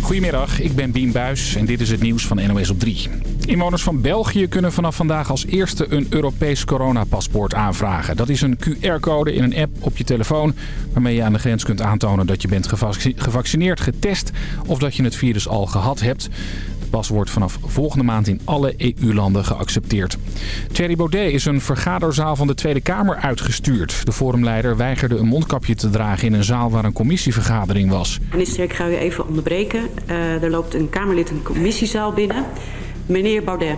Goedemiddag, ik ben Bien Buis en dit is het nieuws van NOS op 3. Inwoners van België kunnen vanaf vandaag als eerste een Europees coronapaspoort aanvragen. Dat is een QR-code in een app op je telefoon... waarmee je aan de grens kunt aantonen dat je bent gevaccineerd, getest... of dat je het virus al gehad hebt pas wordt vanaf volgende maand in alle EU-landen geaccepteerd. Thierry Baudet is een vergaderzaal van de Tweede Kamer uitgestuurd. De forumleider weigerde een mondkapje te dragen in een zaal waar een commissievergadering was. Minister, ik ga u even onderbreken. Uh, er loopt een Kamerlid een commissiezaal binnen. Meneer Baudet,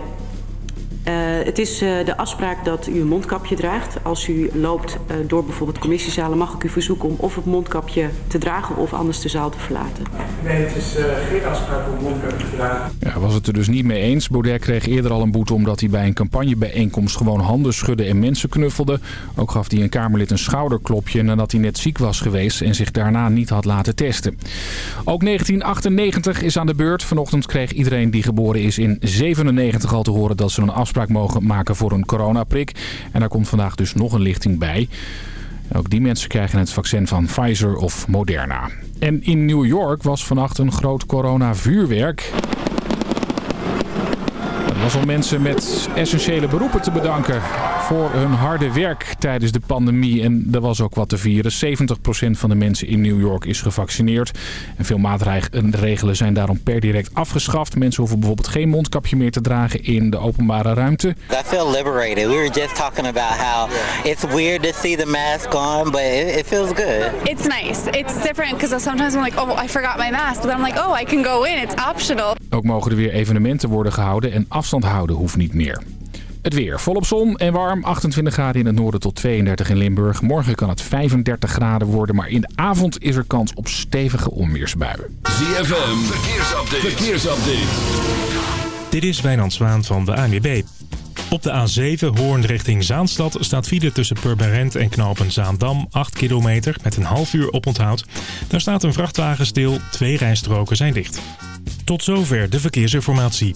uh, het is uh, de afspraak dat u een mondkapje draagt. Als u loopt uh, door bijvoorbeeld commissiezalen mag ik u verzoeken om of het mondkapje te dragen of anders de zaal te verlaten. Nee, het is geen afspraak om mondkapje te dragen. Ja, was het er dus niet mee eens. Baudet kreeg eerder al een boete omdat hij bij een campagnebijeenkomst gewoon handen schudde en mensen knuffelde. Ook gaf hij een Kamerlid een schouderklopje nadat hij net ziek was geweest en zich daarna niet had laten testen. Ook 1998 is aan de beurt. Vanochtend kreeg iedereen die geboren is in 97 al te horen dat ze een afspraak mogen maken voor een coronaprik. En daar komt vandaag dus nog een lichting bij. Ook die mensen krijgen het vaccin van Pfizer of Moderna. En in New York was vannacht een groot coronavuurwerk. Er was om mensen met essentiële beroepen te bedanken voor hun harde werk tijdens de pandemie. En er was ook wat te vieren. 70% van de mensen in New York is gevaccineerd. En veel maatregelen zijn daarom per direct afgeschaft. Mensen hoeven bijvoorbeeld geen mondkapje meer te dragen in de openbare ruimte. I feel liberated. We were just talking about how it's weird to see the mask on, but it, feels good. It's nice. It's different because sometimes I'm like, oh, I forgot my mask. But I'm like, oh, I can go in. It's optional. Ook mogen er weer evenementen worden gehouden en afstand houden hoeft niet meer. Het weer volop zon en warm. 28 graden in het noorden tot 32 in Limburg. Morgen kan het 35 graden worden, maar in de avond is er kans op stevige onweersbuien. ZFM, verkeersupdate. verkeersupdate. Dit is Wijnand Zwaan van de ANWB. Op de A7 Hoorn richting Zaanstad staat file tussen Purmerend en Knopen Zaandam 8 kilometer met een half uur oponthoud. Daar staat een vrachtwagen stil, twee rijstroken zijn dicht. Tot zover de verkeersinformatie.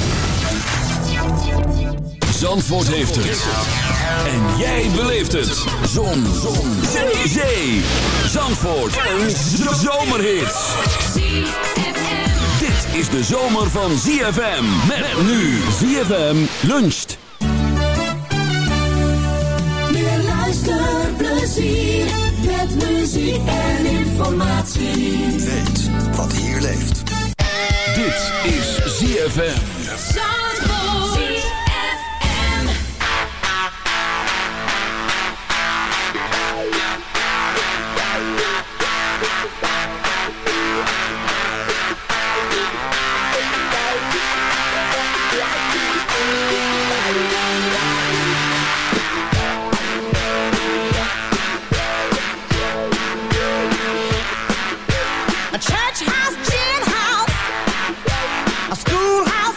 Zandvoort heeft het. En jij beleeft het. Zon. Zon. Zee. Zee. Zandvoort. Een zomerhit. Dit is de zomer van ZFM. Met nu ZFM luncht. Meer luisterplezier. Met muziek en informatie. Weet wat hier leeft. Dit is ZFM. church house, gin house, a schoolhouse.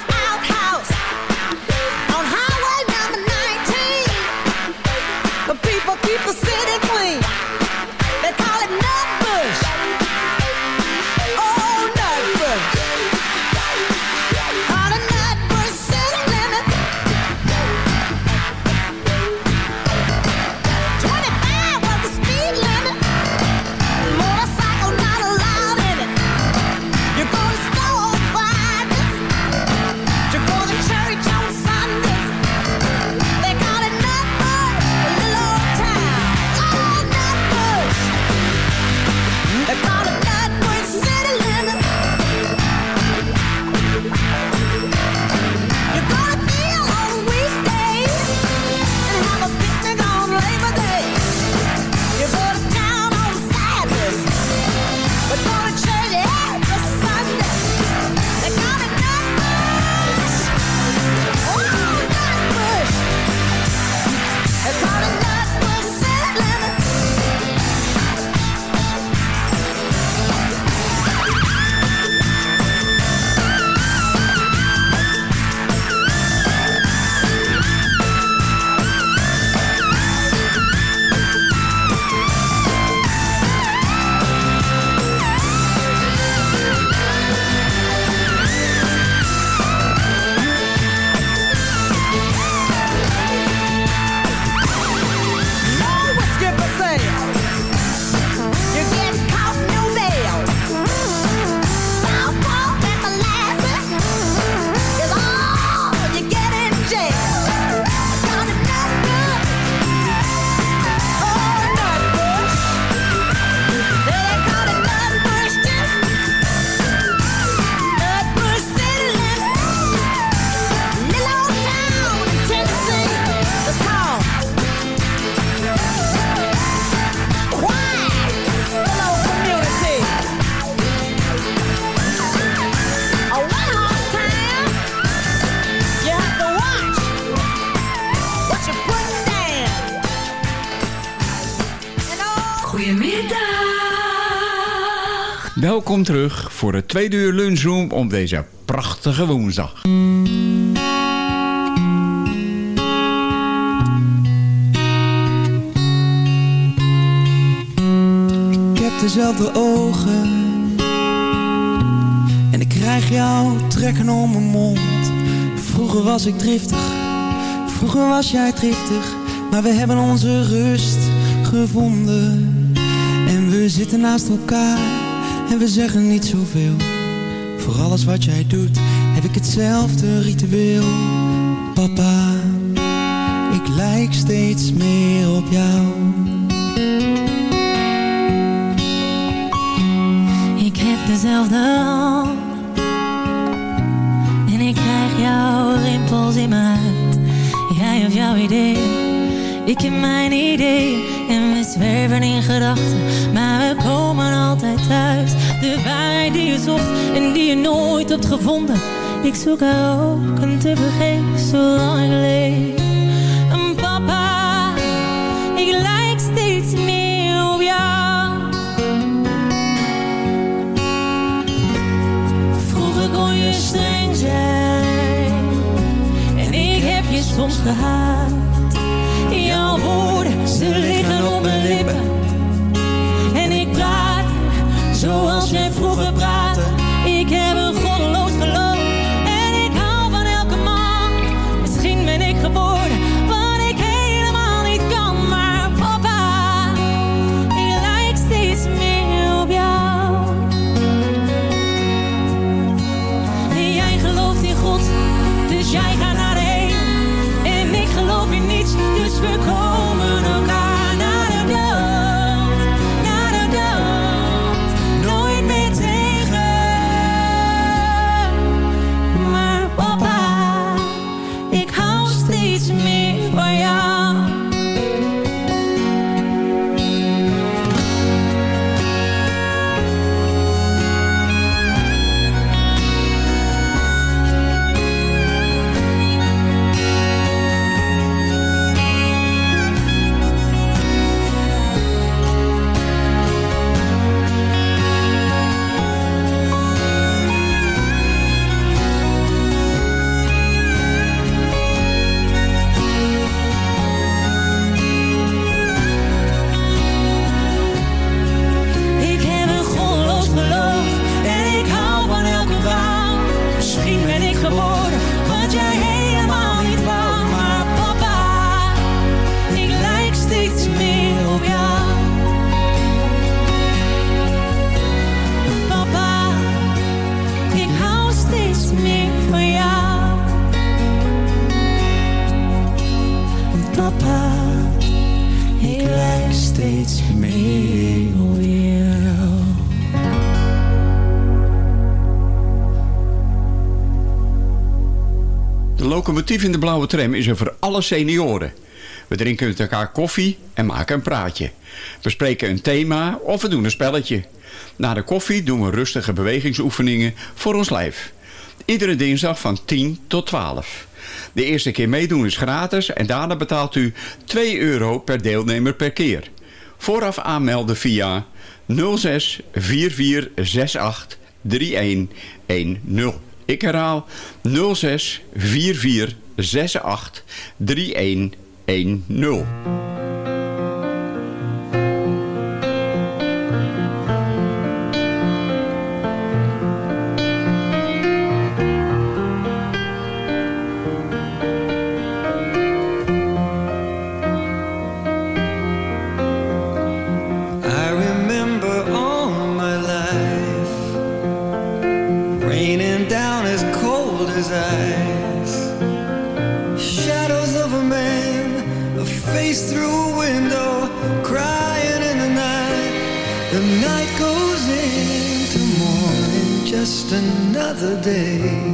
Welkom terug voor het tweede uur lunchroom op deze prachtige woensdag. Ik heb dezelfde ogen En ik krijg jou trekken om mijn mond. Vroeger was ik driftig Vroeger was jij driftig Maar we hebben onze rust gevonden. En we zitten naast elkaar En we zeggen niet zoveel. Voor alles wat jij doet Heb ik hetzelfde ritueel. Papa Ik lijk steeds meer op jou. Ik heb dezelfde hand. En ik krijg jouw rimpels in mijn huid. Jij hebt jouw idee. Ik heb mijn idee En we zwerven in gedachten Maar we komen altijd thuis De waarheid die je zocht En die je nooit hebt gevonden. Ik zoek haar ook en te vergeefs Zolang ik leef. En papa Ik lijk steeds meer op jou. Vroeger kon je streng zijn En ik heb je soms gehaat Papa, ik lijk steeds meer. De locomotief in de blauwe tram is er voor alle senioren. We drinken met elkaar koffie en maken een praatje. We spreken een thema of we doen een spelletje. Na de koffie doen we rustige bewegingsoefeningen voor ons lijf. Iedere dinsdag van 10 tot 12. De eerste keer meedoen is gratis en daarna betaalt u 2 euro per deelnemer per keer. Vooraf aanmelden via 06 4468 3110. Ik herhaal 06 4468 3110. Another day.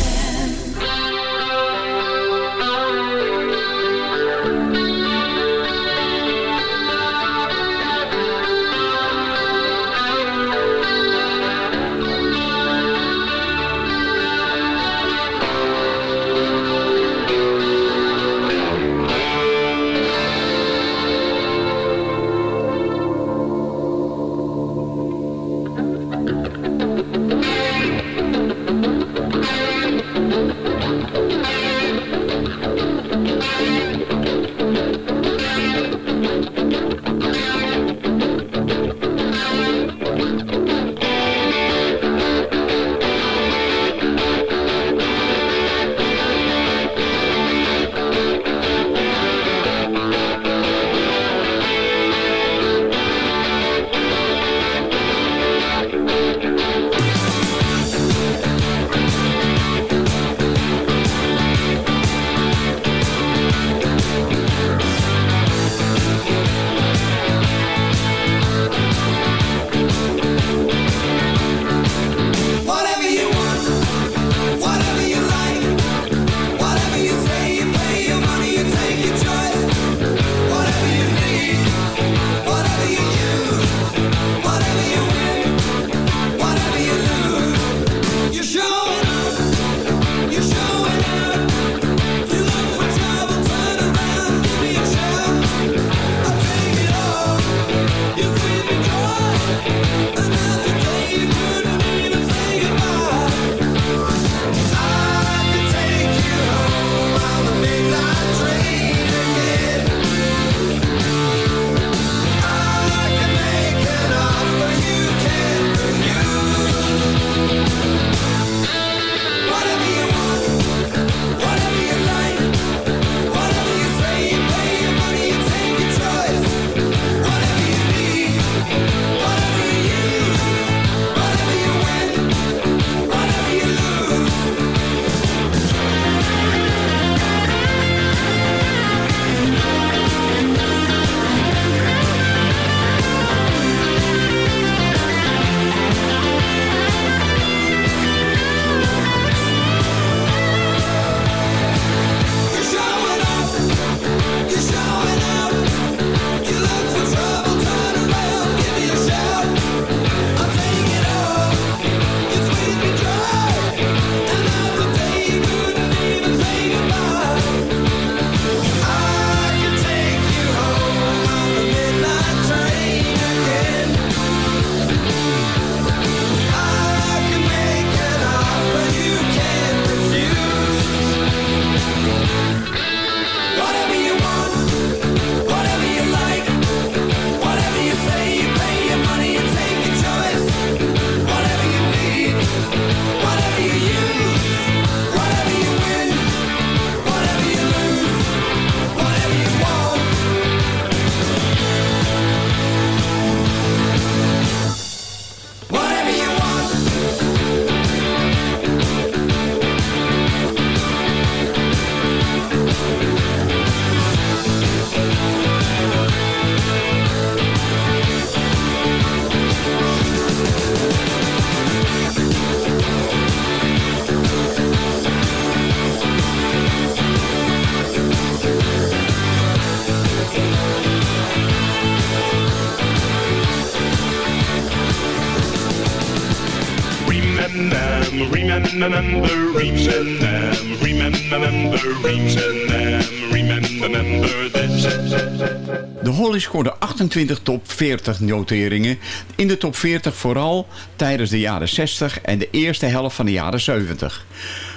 De Hollies scoorden 28 top 40 noteringen. In de top 40 vooral tijdens de jaren 60 en de eerste helft van de jaren 70.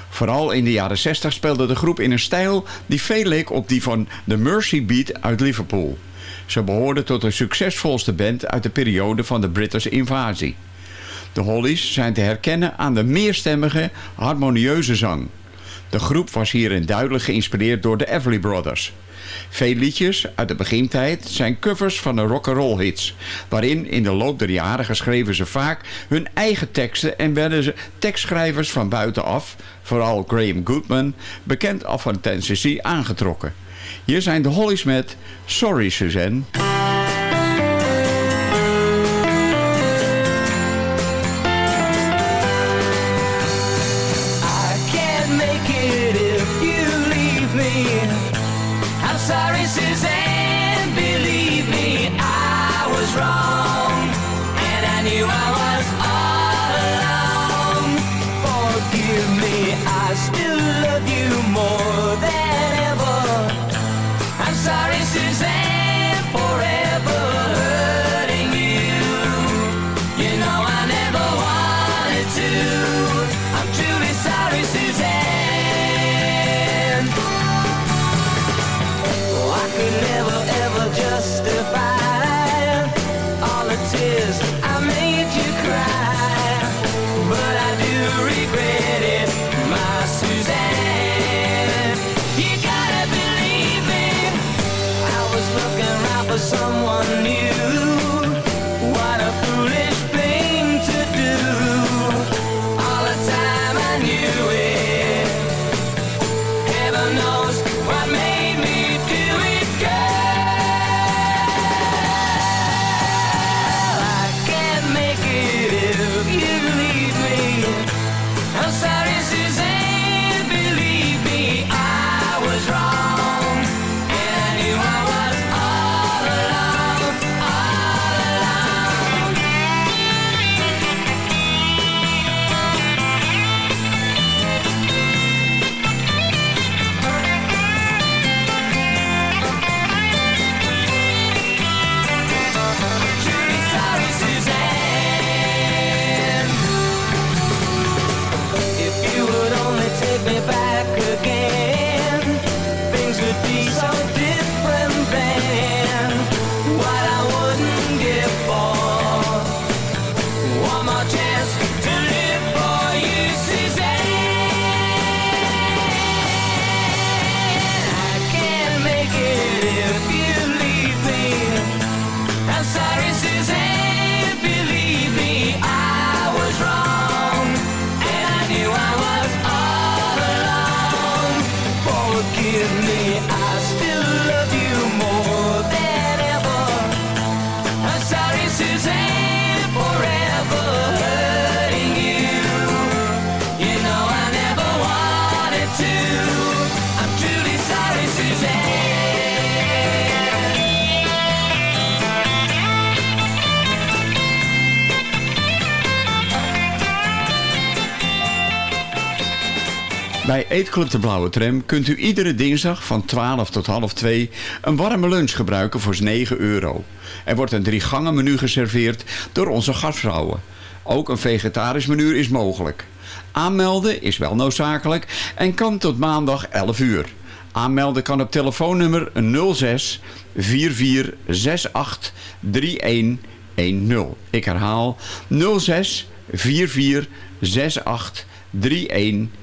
Vooral in de jaren 60 speelde de groep in een stijl die veel leek op die van de Mercy Beat uit Liverpool. Ze behoorden tot de succesvolste band uit de periode van de Britse invasie. De Hollies zijn te herkennen aan de meerstemmige, harmonieuze zang. De groep was hierin duidelijk geïnspireerd door de Everly Brothers. Veel liedjes uit de begintijd zijn covers van de rock'n'roll hits, waarin in de loop der jaren geschreven ze vaak hun eigen teksten en werden ze tekstschrijvers van buitenaf, vooral Graham Goodman, bekend af van Tennessee, aangetrokken. Hier zijn de Hollies met Sorry Suzanne. Eetclub de Blauwe Tram kunt u iedere dinsdag van 12 tot half 2 een warme lunch gebruiken voor 9 euro. Er wordt een drie gangen menu geserveerd door onze gastvrouwen. Ook een vegetarisch menu is mogelijk. Aanmelden is wel noodzakelijk en kan tot maandag 11 uur. Aanmelden kan op telefoonnummer 06 4468 3110. Ik herhaal 06 4468 3110.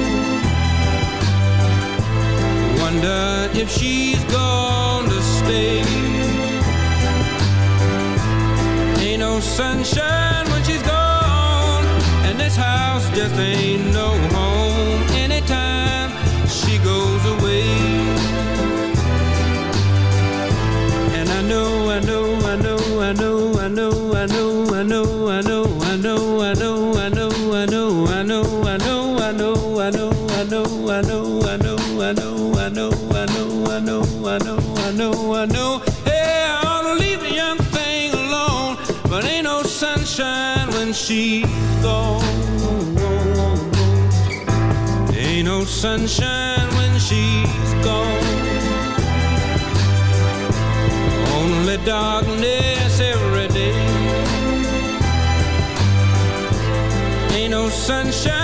Wonder if she's gonna stay. Ain't no sunshine when she's gone, and this house just ain't no she's gone. Ain't no sunshine when she's gone. Only darkness every day. Ain't no sunshine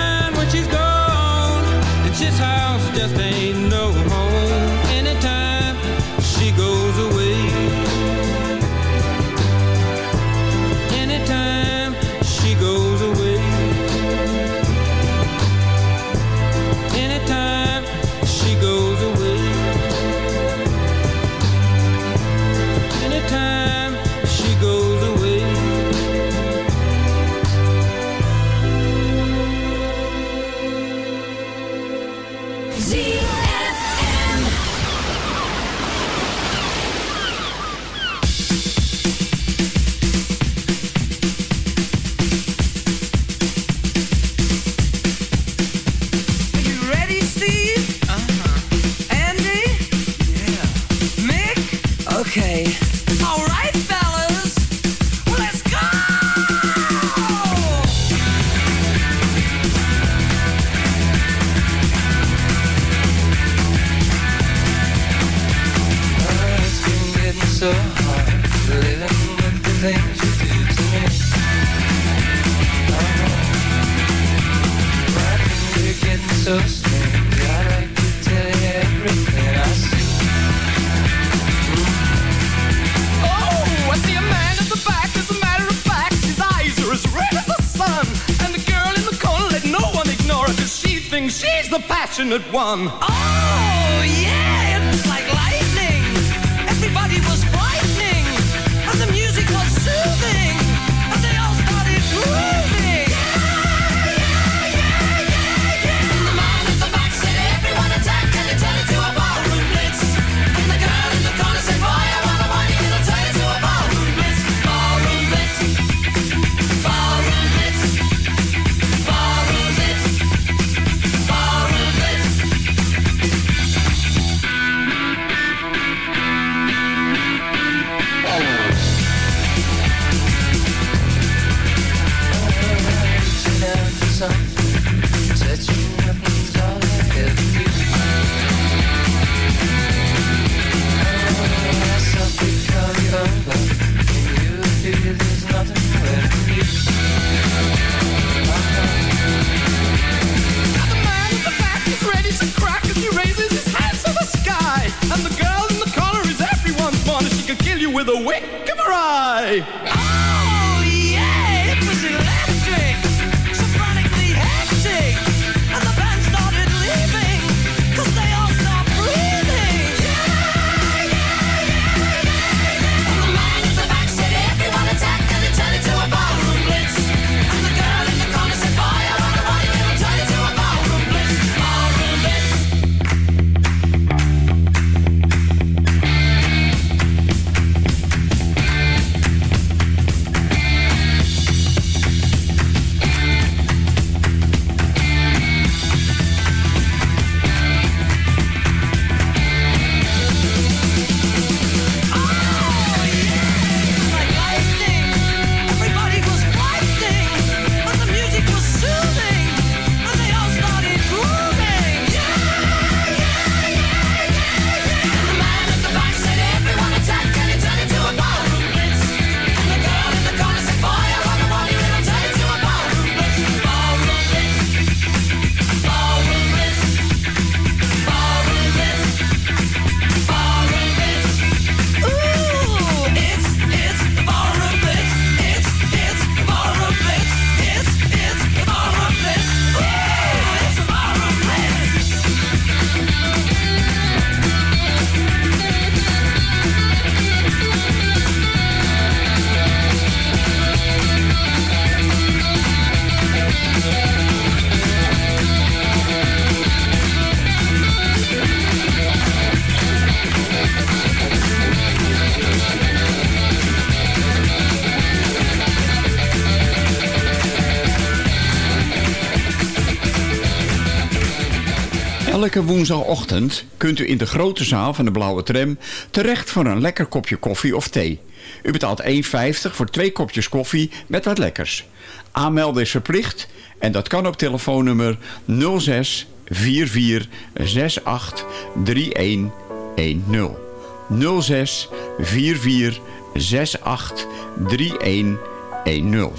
so strange, I like to tell you everything I see. Oh, I see a man at the back. As a matter of fact, his eyes are as red as the sun. And the girl in the corner let no one ignore her 'cause she thinks she's the passionate one. Oh, yeah! the wick of her eye. elke woensdagochtend kunt u in de grote zaal van de Blauwe Tram terecht voor een lekker kopje koffie of thee. U betaalt 1,50 voor twee kopjes koffie met wat lekkers. Aanmelden is verplicht en dat kan op telefoonnummer 06 44 68 31 10. 06 44 68 31 10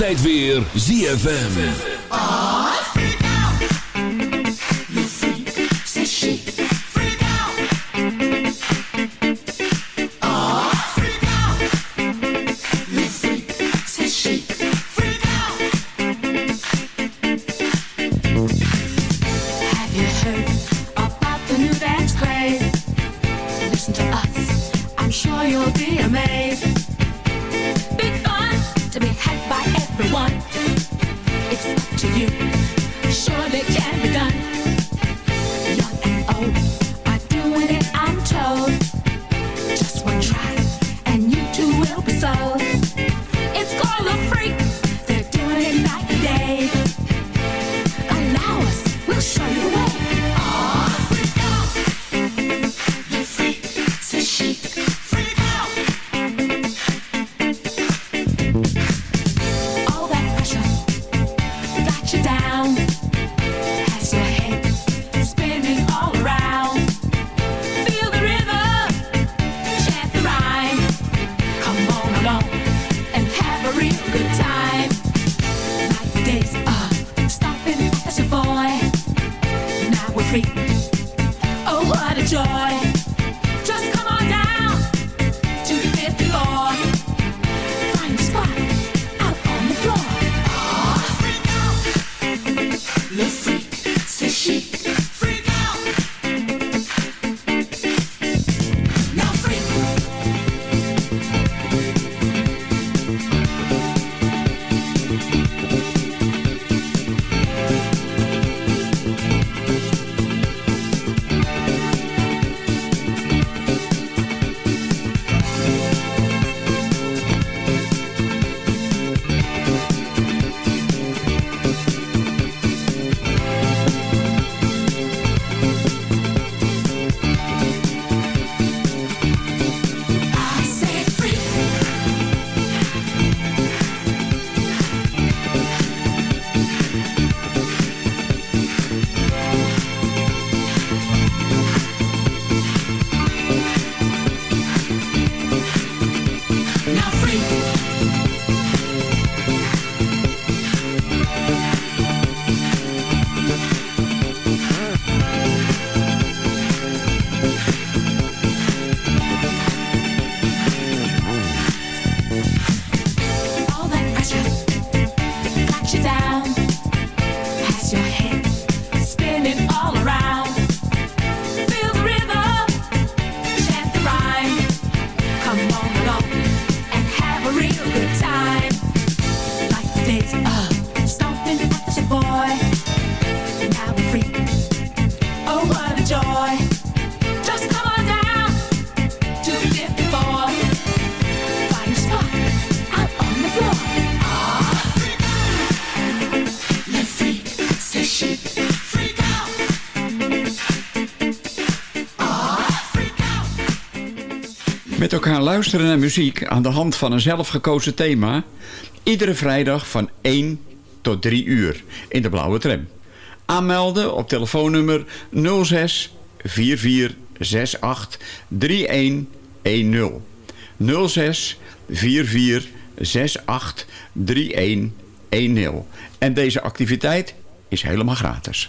Tijd weer ZFM. luisteren naar muziek aan de hand van een zelfgekozen thema... iedere vrijdag van 1 tot 3 uur in de Blauwe Tram. Aanmelden op telefoonnummer 06 4468 3110. 06 4468 3110. En deze activiteit is helemaal gratis.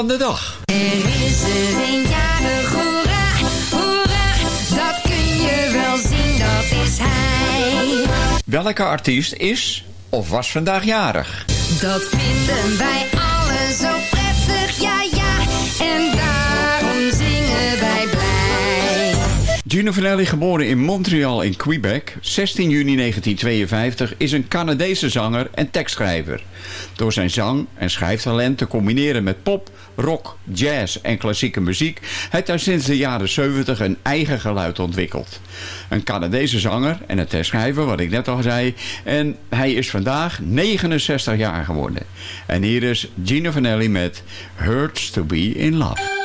van de dag. Er is een jarig, hoera, hoera, dat kun je wel zien, dat is hij. Welke artiest is of was vandaag jarig? Dat vinden wij alle zo prettig, ja ja, en daarom zingen wij blij. Gino Vanelli, geboren in Montreal in Quebec, 16 juni 1952, is een Canadese zanger en tekstschrijver door zijn zang en schrijftalent te combineren met pop, rock, jazz en klassieke muziek... heeft hij sinds de jaren 70 een eigen geluid ontwikkeld. Een Canadese zanger en een tekstschrijver, wat ik net al zei. En hij is vandaag 69 jaar geworden. En hier is Gino Vanelli met Hurts to be in Love.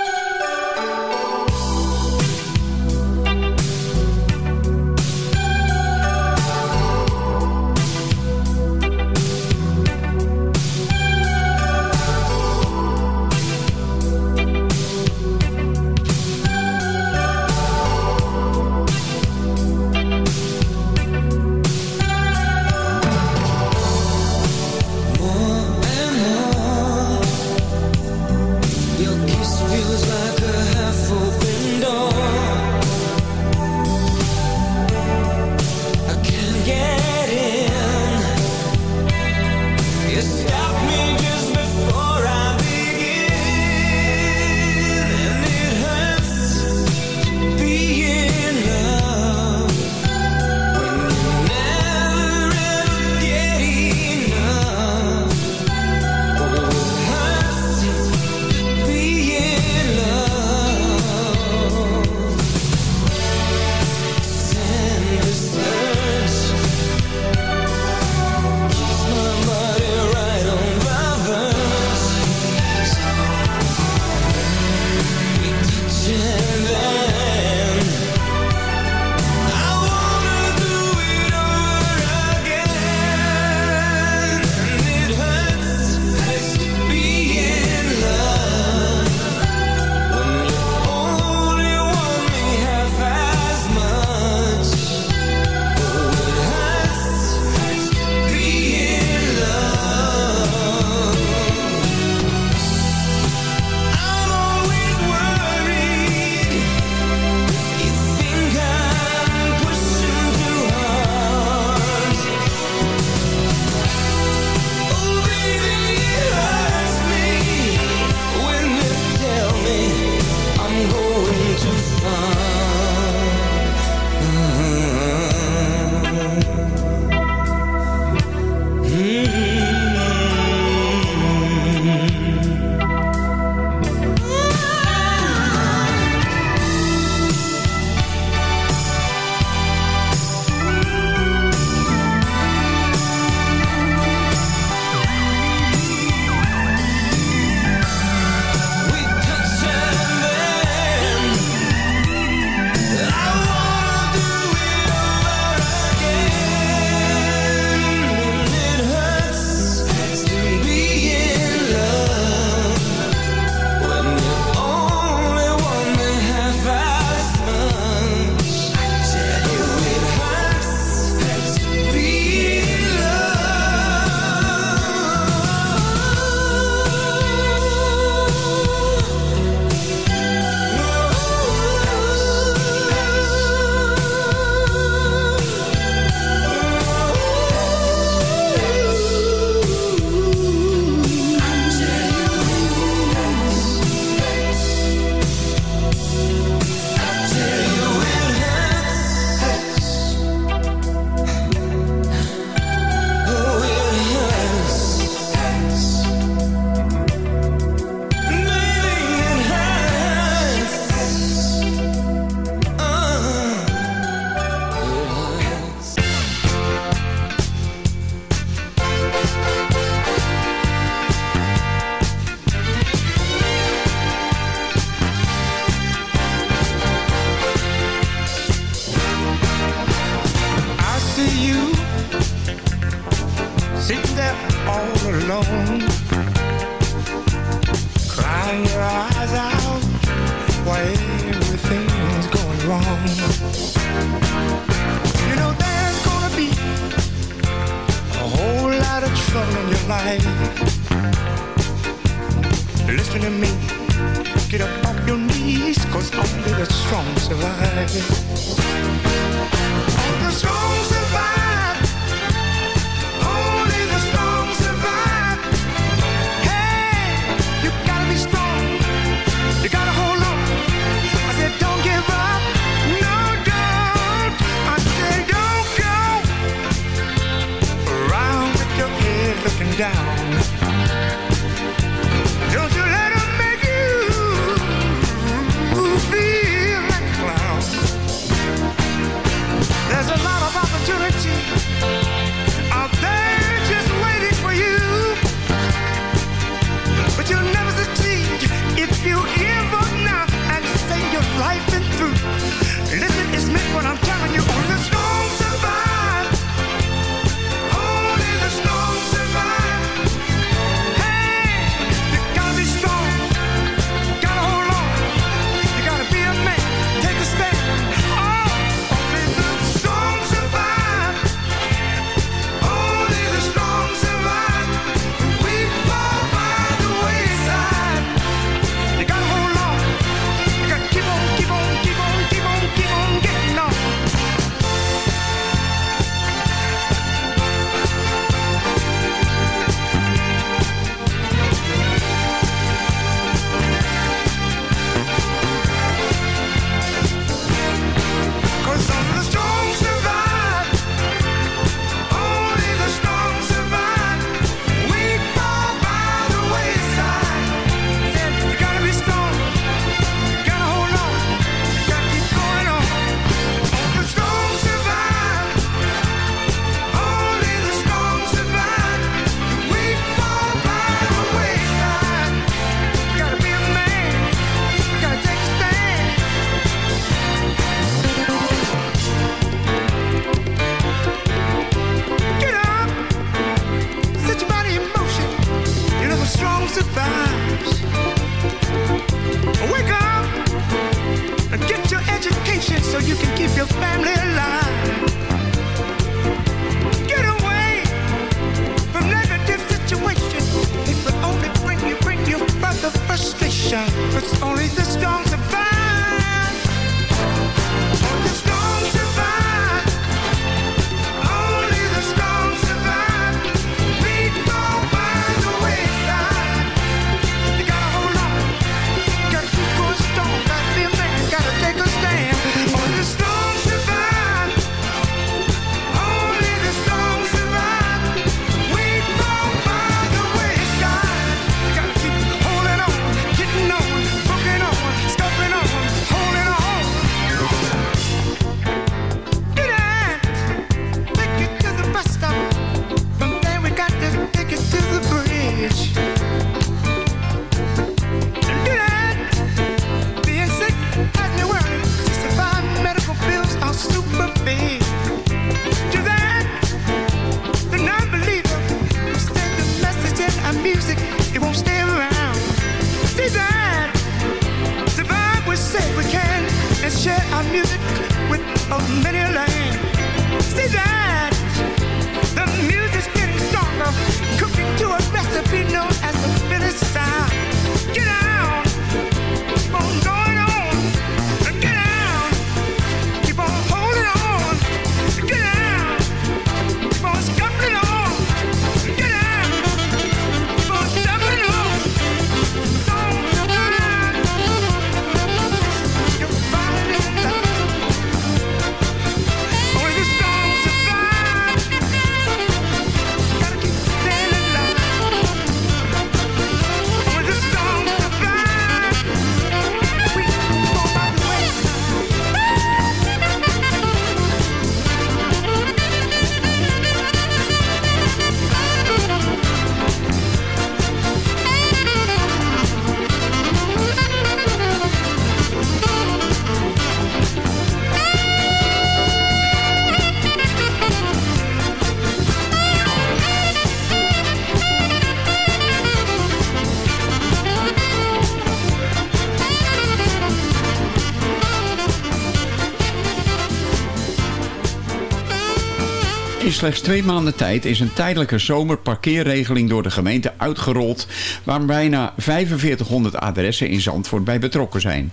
Slechts twee maanden tijd is een tijdelijke zomerparkeerregeling door de gemeente uitgerold... waar bijna 4500 adressen in Zandvoort bij betrokken zijn.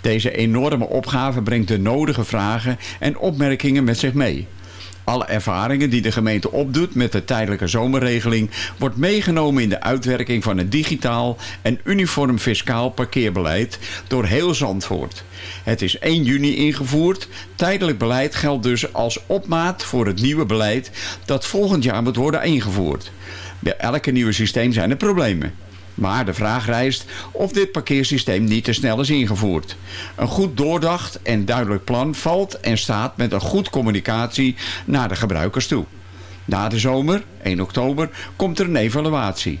Deze enorme opgave brengt de nodige vragen en opmerkingen met zich mee. Alle ervaringen die de gemeente opdoet met de tijdelijke zomerregeling... wordt meegenomen in de uitwerking van een digitaal en uniform fiscaal parkeerbeleid door heel Zandvoort. Het is 1 juni ingevoerd. Tijdelijk beleid geldt dus als opmaat voor het nieuwe beleid dat volgend jaar moet worden ingevoerd. Bij elke nieuwe systeem zijn er problemen. Maar de vraag rijst of dit parkeersysteem niet te snel is ingevoerd. Een goed doordacht en duidelijk plan valt en staat met een goed communicatie naar de gebruikers toe. Na de zomer, 1 oktober, komt er een evaluatie.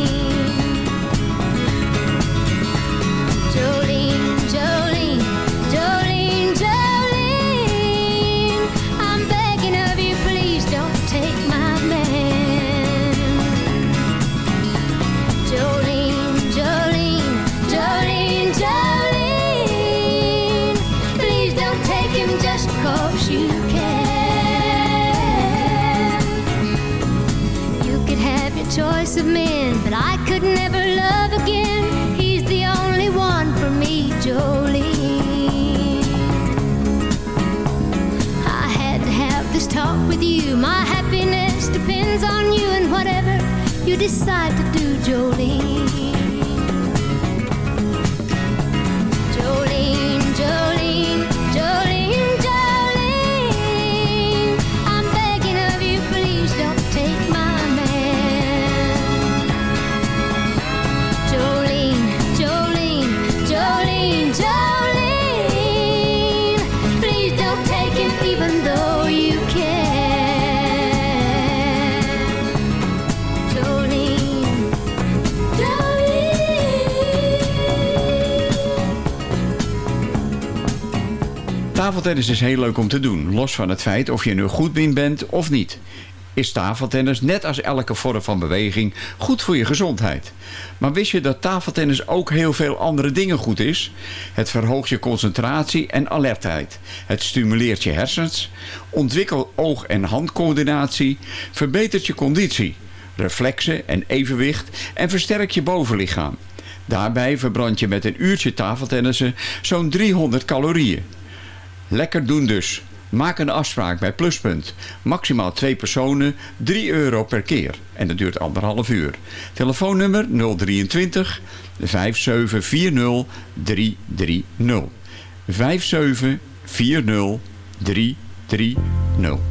My happiness depends on you and whatever you decide to do. Jolene, Tafeltennis is heel leuk om te doen, los van het feit of je nu goed in bent of niet. Is tafeltennis, net als elke vorm van beweging, goed voor je gezondheid. Maar wist je dat tafeltennis ook heel veel andere dingen goed is? Het verhoogt je concentratie en alertheid. Het stimuleert je hersens, ontwikkelt oog- en handcoördinatie, verbetert je conditie, reflexen en evenwicht en versterkt je bovenlichaam. Daarbij verbrand je met een uurtje tafeltennissen zo'n 300 calorieën. Lekker doen dus. Maak een afspraak bij Pluspunt. Maximaal twee personen, 3 euro per keer. En dat duurt anderhalf uur. Telefoonnummer 023 5740 330. 5740 330.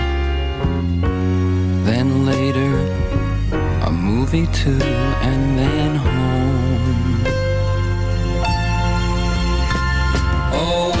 Be too, and then home. Oh.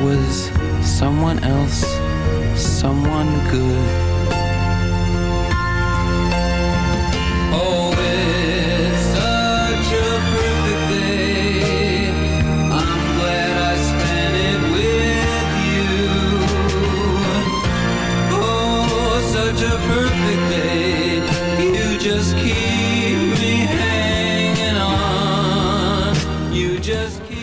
was someone else, someone good.